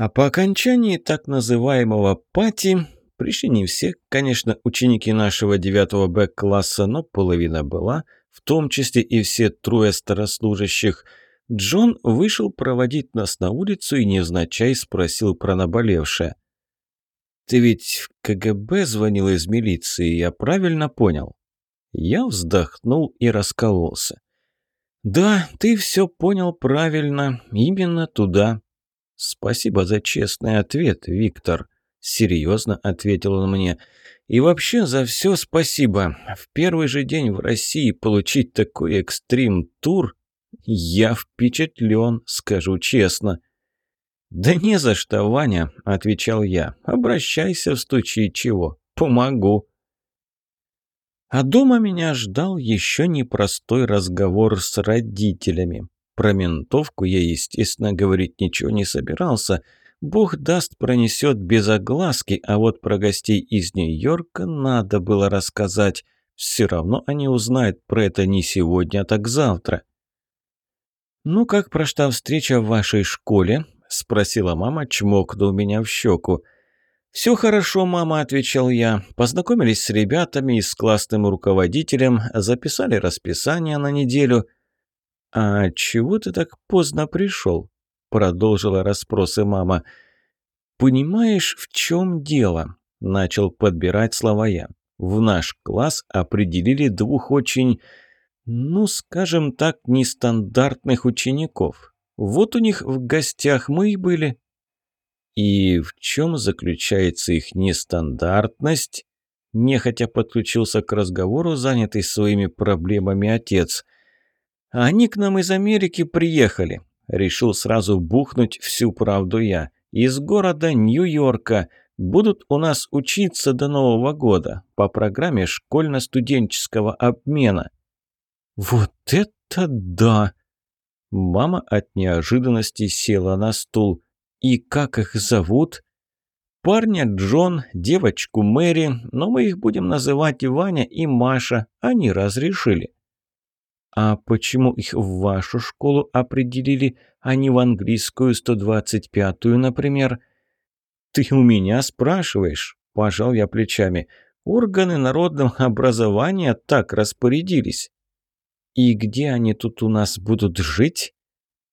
А по окончании так называемого «пати» пришли не все, конечно, ученики нашего 9 Б-класса, но половина была, в том числе и все трое старослужащих. Джон вышел проводить нас на улицу и невзначай спросил про наболевшее. «Ты ведь в КГБ звонил из милиции, я правильно понял?» Я вздохнул и раскололся. «Да, ты все понял правильно, именно туда». «Спасибо за честный ответ, Виктор», — серьезно ответил он мне. «И вообще за все спасибо. В первый же день в России получить такой экстрим-тур я впечатлен, скажу честно». «Да не за что, Ваня», — отвечал я. «Обращайся в случае чего. Помогу». А дома меня ждал еще непростой разговор с родителями. Про ментовку я, естественно, говорить ничего не собирался. Бог даст, пронесет без огласки, а вот про гостей из Нью-Йорка надо было рассказать. Все равно они узнают про это не сегодня, а так завтра. «Ну, как прошла встреча в вашей школе?» – спросила мама, чмокнув меня в щеку. «Все хорошо, мама», – отвечал я. «Познакомились с ребятами и с классным руководителем, записали расписание на неделю». «А чего ты так поздно пришел?» – продолжила расспросы мама. «Понимаешь, в чем дело?» – начал подбирать слова я. «В наш класс определили двух очень, ну, скажем так, нестандартных учеников. Вот у них в гостях мы и были». И в чем заключается их нестандартность? Нехотя подключился к разговору, занятый своими проблемами отец. «Они к нам из Америки приехали», — решил сразу бухнуть всю правду я. «Из города Нью-Йорка. Будут у нас учиться до Нового года по программе школьно-студенческого обмена». «Вот это да!» Мама от неожиданности села на стул. «И как их зовут?» «Парня Джон, девочку Мэри, но мы их будем называть Ваня и Маша. Они разрешили». «А почему их в вашу школу определили, а не в английскую 125-ю, например?» «Ты у меня спрашиваешь?» – пожал я плечами. «Органы народного образования так распорядились». «И где они тут у нас будут жить?»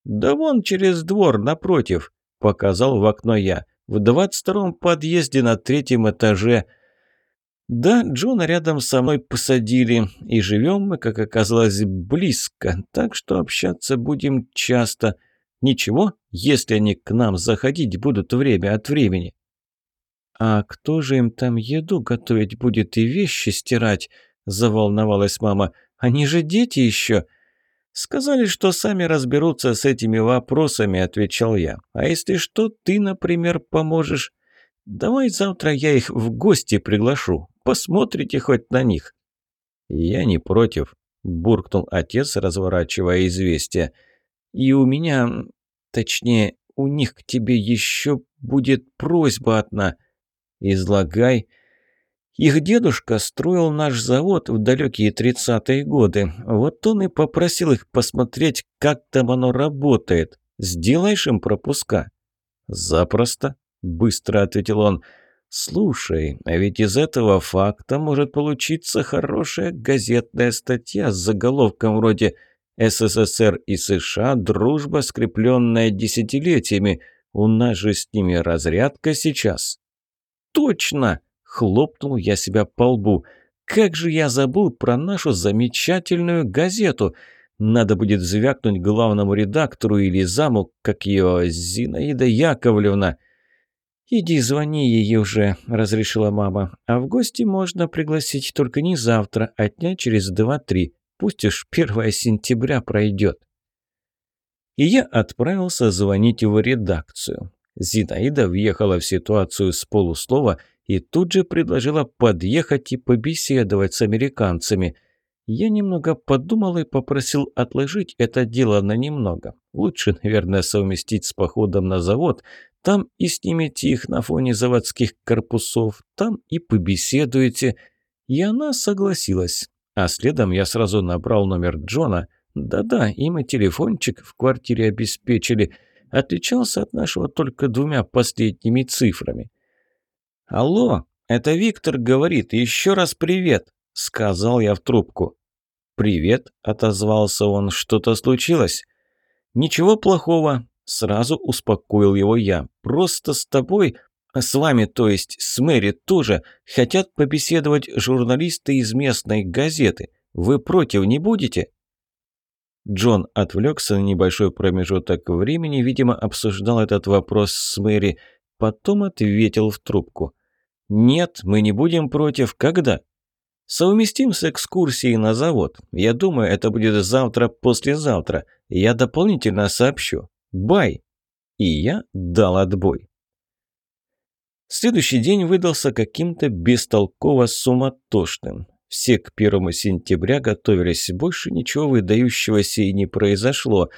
«Да вон через двор напротив», – показал в окно я. «В двадцать втором подъезде на третьем этаже». Да, Джона рядом со мной посадили, и живем мы, как оказалось, близко, так что общаться будем часто. Ничего, если они к нам заходить будут время от времени. «А кто же им там еду готовить будет и вещи стирать?» – заволновалась мама. «Они же дети еще!» «Сказали, что сами разберутся с этими вопросами», – отвечал я. «А если что, ты, например, поможешь. Давай завтра я их в гости приглашу. Посмотрите хоть на них». «Я не против», – буркнул отец, разворачивая известие. «И у меня, точнее, у них к тебе еще будет просьба одна. Излагай». Их дедушка строил наш завод в далекие тридцатые годы. Вот он и попросил их посмотреть, как там оно работает. Сделаешь им пропуска?» «Запросто», — быстро ответил он. «Слушай, а ведь из этого факта может получиться хорошая газетная статья с заголовком вроде «СССР и США. Дружба, скрепленная десятилетиями. У нас же с ними разрядка сейчас». «Точно!» Хлопнул я себя по лбу. Как же я забыл про нашу замечательную газету. Надо будет звякнуть главному редактору или заму, как ее Зинаида Яковлевна. «Иди звони ей уже», — разрешила мама. «А в гости можно пригласить только не завтра, а дня через два-три. Пусть уж 1 сентября пройдет». И я отправился звонить в редакцию. Зинаида въехала в ситуацию с полуслова и тут же предложила подъехать и побеседовать с американцами. Я немного подумал и попросил отложить это дело на немного. Лучше, наверное, совместить с походом на завод. Там и снимете их на фоне заводских корпусов, там и побеседуете. И она согласилась. А следом я сразу набрал номер Джона. Да-да, им и телефончик в квартире обеспечили – отличался от нашего только двумя последними цифрами. «Алло, это Виктор говорит, еще раз привет», — сказал я в трубку. «Привет», — отозвался он, — «что-то случилось?» «Ничего плохого», — сразу успокоил его я. «Просто с тобой, а с вами, то есть с Мэри тоже, хотят побеседовать журналисты из местной газеты. Вы против не будете?» Джон отвлекся на небольшой промежуток времени, видимо, обсуждал этот вопрос с Мэри, потом ответил в трубку. «Нет, мы не будем против. Когда?» «Совместим с экскурсией на завод. Я думаю, это будет завтра-послезавтра. Я дополнительно сообщу. Бай!» И я дал отбой. Следующий день выдался каким-то бестолково суматошным. Все к первому сентября готовились, больше ничего выдающегося и не произошло.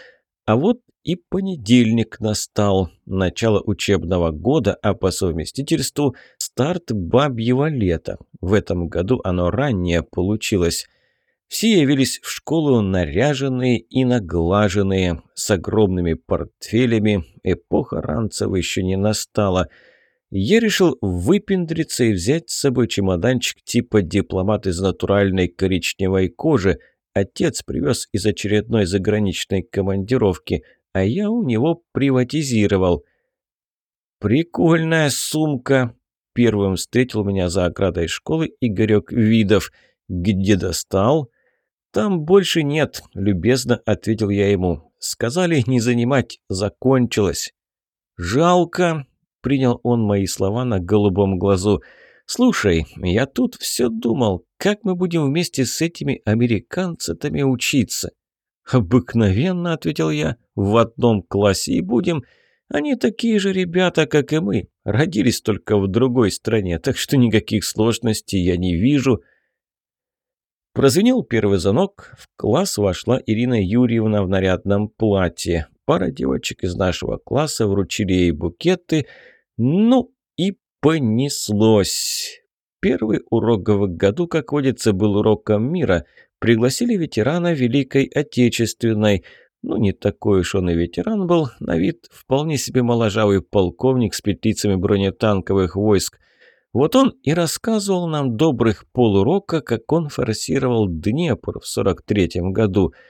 А вот и понедельник настал, начало учебного года, а по совместительству старт бабьего лета. В этом году оно раннее получилось. Все явились в школу наряженные и наглаженные, с огромными портфелями. Эпоха ранцев еще не настала – я решил выпендриться и взять с собой чемоданчик типа дипломат из натуральной коричневой кожи. Отец привез из очередной заграничной командировки, а я у него приватизировал. «Прикольная сумка!» Первым встретил меня за оградой школы Игорек Видов. «Где достал?» «Там больше нет», — любезно ответил я ему. «Сказали не занимать, закончилось». «Жалко», Принял он мои слова на голубом глазу. «Слушай, я тут все думал, как мы будем вместе с этими американцами учиться?» «Обыкновенно», — ответил я, — «в одном классе и будем. Они такие же ребята, как и мы, родились только в другой стране, так что никаких сложностей я не вижу». Прозвенел первый звонок, в класс вошла Ирина Юрьевна в нарядном платье. Пара девочек из нашего класса вручили ей букеты. Ну и понеслось. Первый урок в году, как водится, был уроком мира. Пригласили ветерана Великой Отечественной. Ну, не такой уж он и ветеран был. На вид вполне себе моложавый полковник с петлицами бронетанковых войск. Вот он и рассказывал нам добрых полурока, как он форсировал Днепр в 43-м году –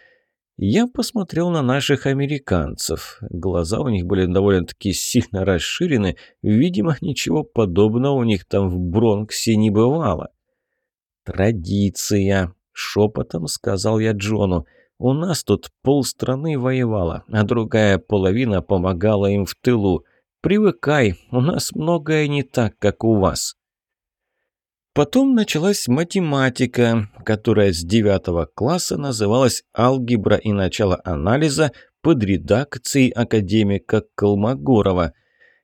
я посмотрел на наших американцев. Глаза у них были довольно-таки сильно расширены. Видимо, ничего подобного у них там в Бронксе не бывало. «Традиция», — шепотом сказал я Джону. «У нас тут полстраны воевала, а другая половина помогала им в тылу. Привыкай, у нас многое не так, как у вас». Потом началась математика, которая с девятого класса называлась «Алгебра и начало анализа» под редакцией академика Колмогорова.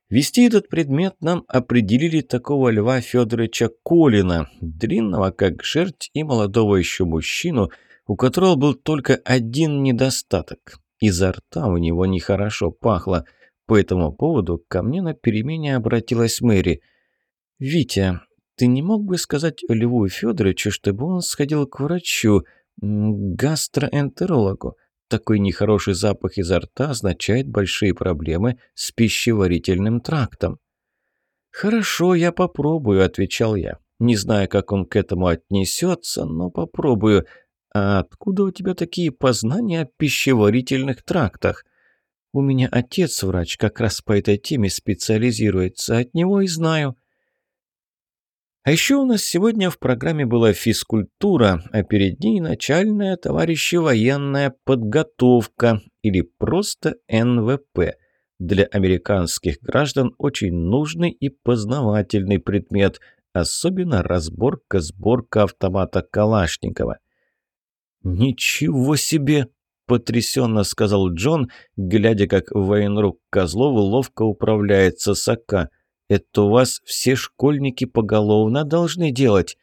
Вести этот предмет нам определили такого Льва Федоровича Колина, длинного как жерть и молодого еще мужчину, у которого был только один недостаток. Изо рта у него нехорошо пахло. По этому поводу ко мне на перемене обратилась Мэри. «Витя, ты не мог бы сказать Льву Федоровичу, чтобы он сходил к врачу, гастроэнтерологу? Такой нехороший запах изо рта означает большие проблемы с пищеварительным трактом. «Хорошо, я попробую», — отвечал я. «Не знаю, как он к этому отнесется, но попробую. А откуда у тебя такие познания о пищеварительных трактах?» «У меня отец врач, как раз по этой теме специализируется. От него и знаю». А еще у нас сегодня в программе была физкультура, а перед ней начальная, товарищи, военная подготовка или просто НВП. Для американских граждан очень нужный и познавательный предмет, особенно разборка-сборка автомата Калашникова. «Ничего себе!» – потрясенно сказал Джон, глядя, как военрук Козлову ловко управляется сока – это у вас все школьники поголовно должны делать».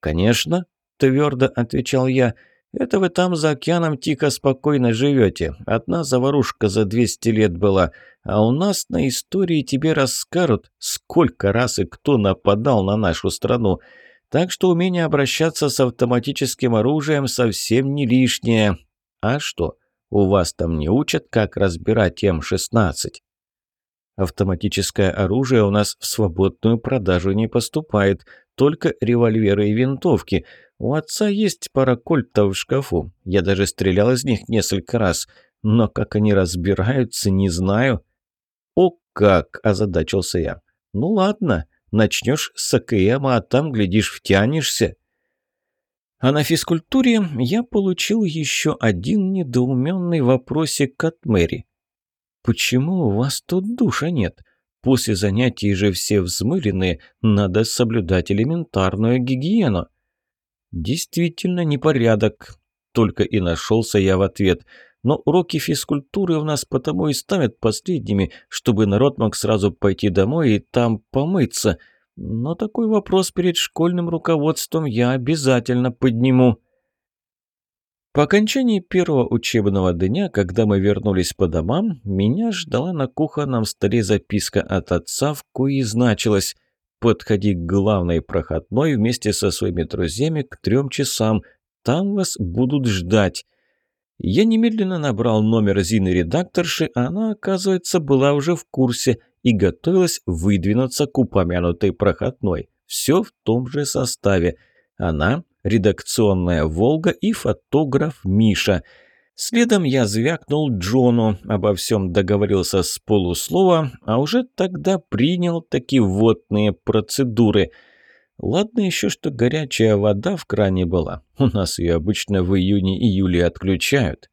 «Конечно», – твердо отвечал я. «Это вы там за океаном тихо, спокойно живете. Одна заварушка за 200 лет была. А у нас на истории тебе расскажут, сколько раз и кто нападал на нашу страну. Так что умение обращаться с автоматическим оружием совсем не лишнее. А что?» У вас там не учат, как разбирать М-16?» Автоматическое оружие у нас в свободную продажу не поступает, только револьверы и винтовки. У отца есть пара кольтов в шкафу. Я даже стрелял из них несколько раз. Но как они разбираются, не знаю. «О как!» – озадачился я. «Ну ладно, начнешь с АКМа, а там, глядишь, втянешься». А на физкультуре я получил еще один недоуменный вопросик от Мэри. «Почему у вас тут душа нет? После занятий же все взмыленные, надо соблюдать элементарную гигиену». «Действительно непорядок», — только и нашелся я в ответ. «Но уроки физкультуры у нас потому и ставят последними, чтобы народ мог сразу пойти домой и там помыться. Но такой вопрос перед школьным руководством я обязательно подниму». По окончании первого учебного дня, когда мы вернулись по домам, меня ждала на кухонном столе записка от отца, в коей значилось «Подходи к главной проходной вместе со своими друзьями к трем часам. Там вас будут ждать». Я немедленно набрал номер Зины-редакторши, а она, оказывается, была уже в курсе и готовилась выдвинуться к упомянутой проходной. Все в том же составе. Она редакционная «Волга» и фотограф Миша. Следом я звякнул Джону, обо всем договорился с полуслова, а уже тогда принял такие водные процедуры. Ладно еще, что горячая вода в кране была. У нас ее обычно в июне-июле отключают.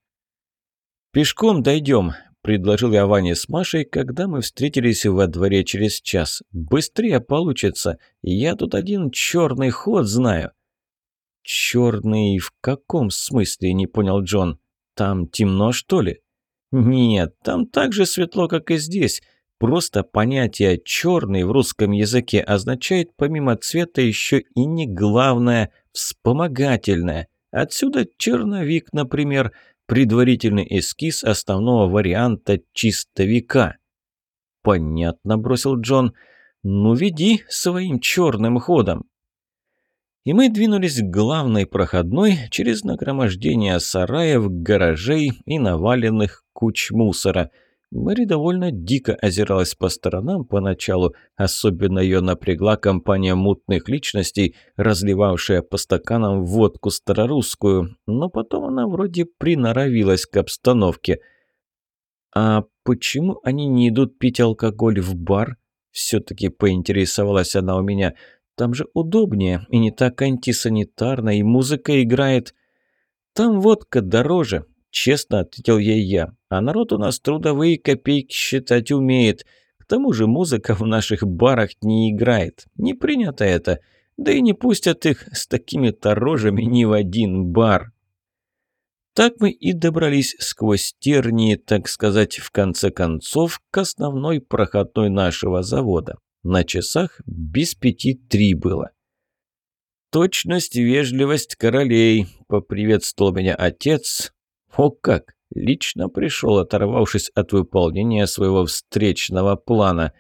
«Пешком дойдем», – предложил я Ване с Машей, когда мы встретились во дворе через час. «Быстрее получится. Я тут один черный ход знаю». «Черный в каком смысле?» – не понял Джон. «Там темно, что ли?» «Нет, там так же светло, как и здесь. Просто понятие «черный» в русском языке означает помимо цвета еще и не главное – вспомогательное. Отсюда черновик, например, предварительный эскиз основного варианта чистовика». «Понятно», – бросил Джон. «Ну, веди своим черным ходом» и мы двинулись к главной проходной через нагромождение сараев, гаражей и наваленных куч мусора. Мэри довольно дико озиралась по сторонам поначалу, особенно ее напрягла компания мутных личностей, разливавшая по стаканам водку старорусскую, но потом она вроде приноровилась к обстановке. «А почему они не идут пить алкоголь в бар?» Все-таки поинтересовалась она у меня – там же удобнее и не так антисанитарно, и музыка играет. Там водка дороже, честно ответил ей я. А народ у нас трудовые копейки считать умеет. К тому же музыка в наших барах не играет. Не принято это. Да и не пустят их с такими-то рожами ни в один бар. Так мы и добрались сквозь тернии, так сказать, в конце концов, к основной проходной нашего завода. На часах без пяти три было. «Точность, вежливость королей», — поприветствовал меня отец. О как! Лично пришел, оторвавшись от выполнения своего встречного плана.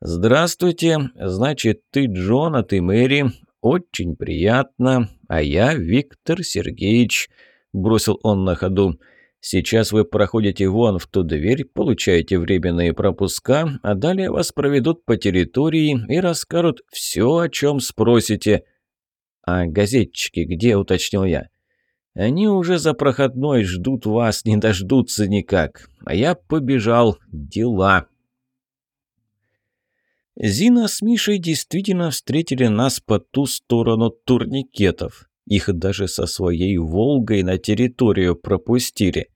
«Здравствуйте. Значит, ты Джон, а ты Мэри. Очень приятно. А я Виктор Сергеевич», — бросил он на ходу. Сейчас вы проходите вон в ту дверь, получаете временные пропуска, а далее вас проведут по территории и расскажут все, о чем спросите. А газетчики где, уточнил я. Они уже за проходной ждут вас, не дождутся никак. А я побежал. Дела. Зина с Мишей действительно встретили нас по ту сторону турникетов. Их даже со своей «Волгой» на территорию пропустили.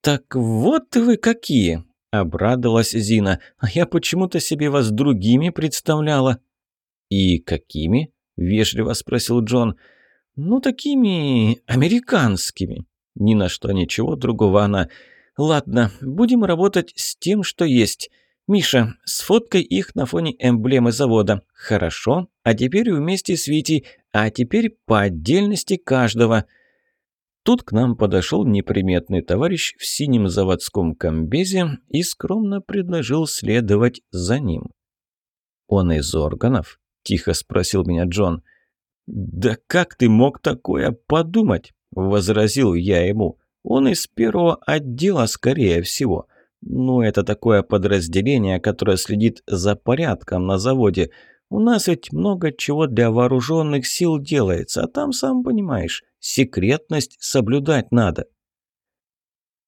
«Так вот вы какие!» – обрадовалась Зина. «А я почему-то себе вас другими представляла». «И какими?» – вежливо спросил Джон. «Ну, такими американскими». Ни на что ничего другого она. «Ладно, будем работать с тем, что есть». «Миша, сфоткай их на фоне эмблемы завода». «Хорошо. А теперь вместе с Витей. А теперь по отдельности каждого». Тут к нам подошел неприметный товарищ в синем заводском комбезе и скромно предложил следовать за ним. «Он из органов?» – тихо спросил меня Джон. «Да как ты мог такое подумать?» – возразил я ему. Он из первого отдела, скорее всего. Ну, это такое подразделение, которое следит за порядком на заводе. У нас ведь много чего для вооруженных сил делается, а там, сам понимаешь, секретность соблюдать надо.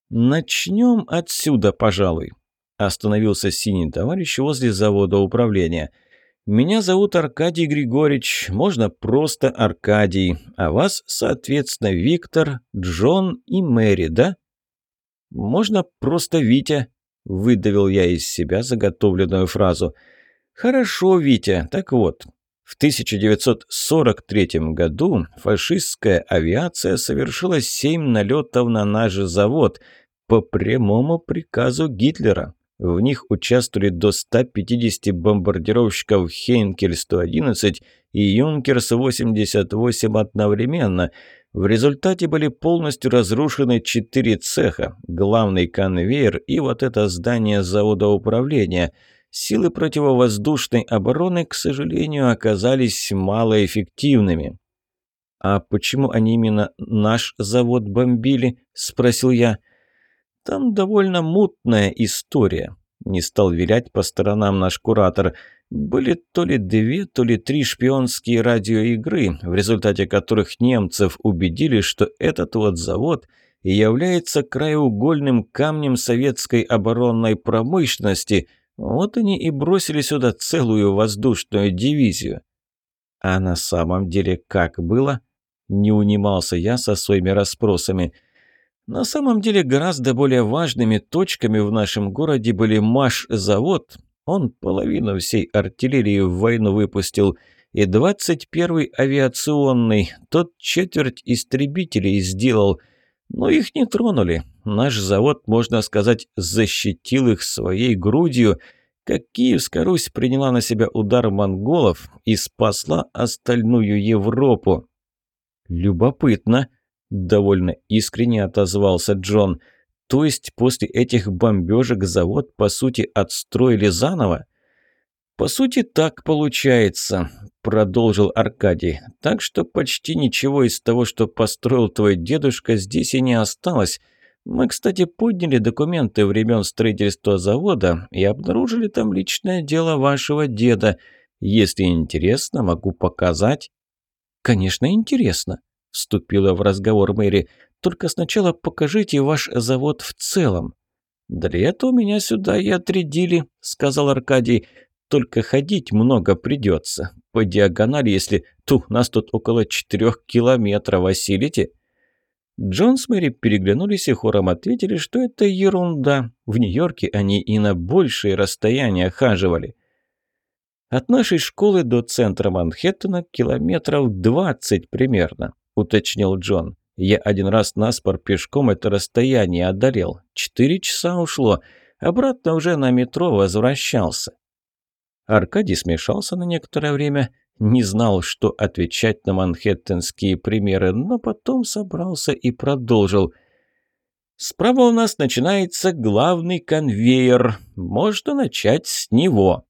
Начнем отсюда, пожалуй. Остановился синий товарищ возле завода управления. «Меня зовут Аркадий Григорьевич, можно просто Аркадий, а вас, соответственно, Виктор, Джон и Мэри, да?» «Можно просто Витя», – выдавил я из себя заготовленную фразу. «Хорошо, Витя, так вот, в 1943 году фашистская авиация совершила семь налетов на наш завод по прямому приказу Гитлера. В них участвовали до 150 бомбардировщиков «Хейнкель-111» и «Юнкерс-88» одновременно. В результате были полностью разрушены четыре цеха, главный конвейер и вот это здание завода управления. Силы противовоздушной обороны, к сожалению, оказались малоэффективными. «А почему они именно наш завод бомбили?» – спросил я. – там довольно мутная история. Не стал вилять по сторонам наш куратор. Были то ли две, то ли три шпионские радиоигры, в результате которых немцев убедили, что этот вот завод является краеугольным камнем советской оборонной промышленности. Вот они и бросили сюда целую воздушную дивизию. А на самом деле как было? Не унимался я со своими расспросами – на самом деле гораздо более важными точками в нашем городе были Маш-завод, он половину всей артиллерии в войну выпустил, и 21-й авиационный, тот четверть истребителей сделал, но их не тронули. Наш завод, можно сказать, защитил их своей грудью, как Киевская Русь приняла на себя удар монголов и спасла остальную Европу. Любопытно. Довольно искренне отозвался Джон. То есть после этих бомбежек завод, по сути, отстроили заново? «По сути, так получается», – продолжил Аркадий. «Так что почти ничего из того, что построил твой дедушка, здесь и не осталось. Мы, кстати, подняли документы времен строительства завода и обнаружили там личное дело вашего деда. Если интересно, могу показать». «Конечно, интересно», – вступила в разговор Мэри. «Только сначала покажите ваш завод в целом». «Для этого меня сюда и отрядили», – сказал Аркадий. «Только ходить много придется. По диагонали, если ту, нас тут около четырех километров осилите». Джон с Мэри переглянулись и хором ответили, что это ерунда. В Нью-Йорке они и на большие расстояния хаживали. От нашей школы до центра Манхэттена километров двадцать примерно уточнил Джон. «Я один раз наспор пешком это расстояние одолел. Четыре часа ушло. Обратно уже на метро возвращался». Аркадий смешался на некоторое время, не знал, что отвечать на манхэттенские примеры, но потом собрался и продолжил. «Справа у нас начинается главный конвейер. Можно начать с него».